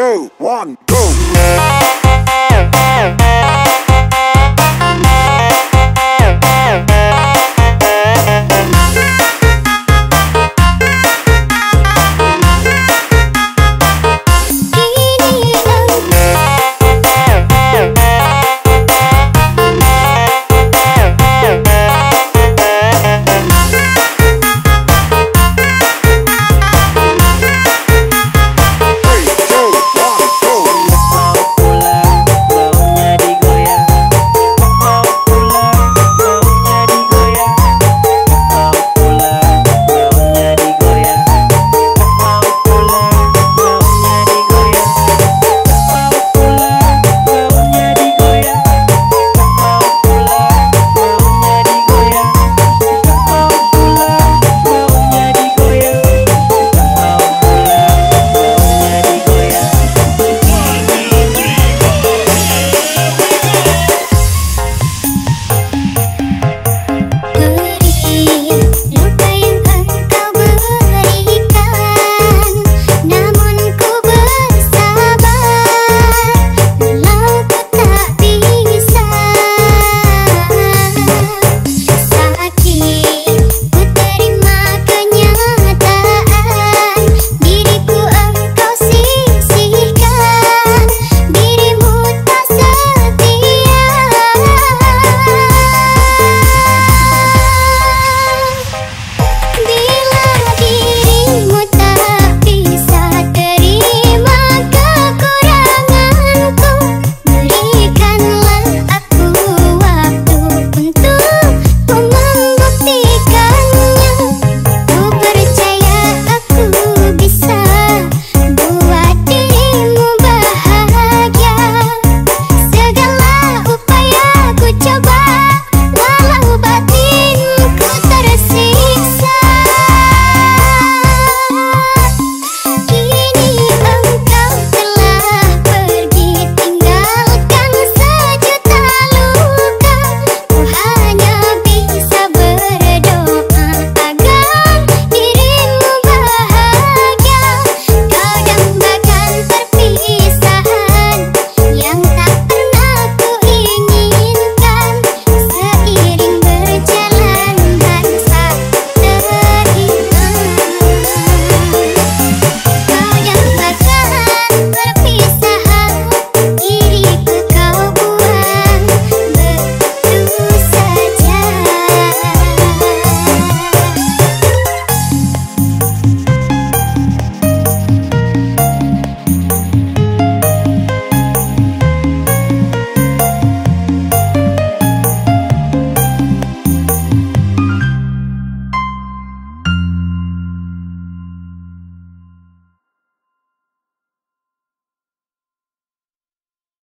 two, one, go!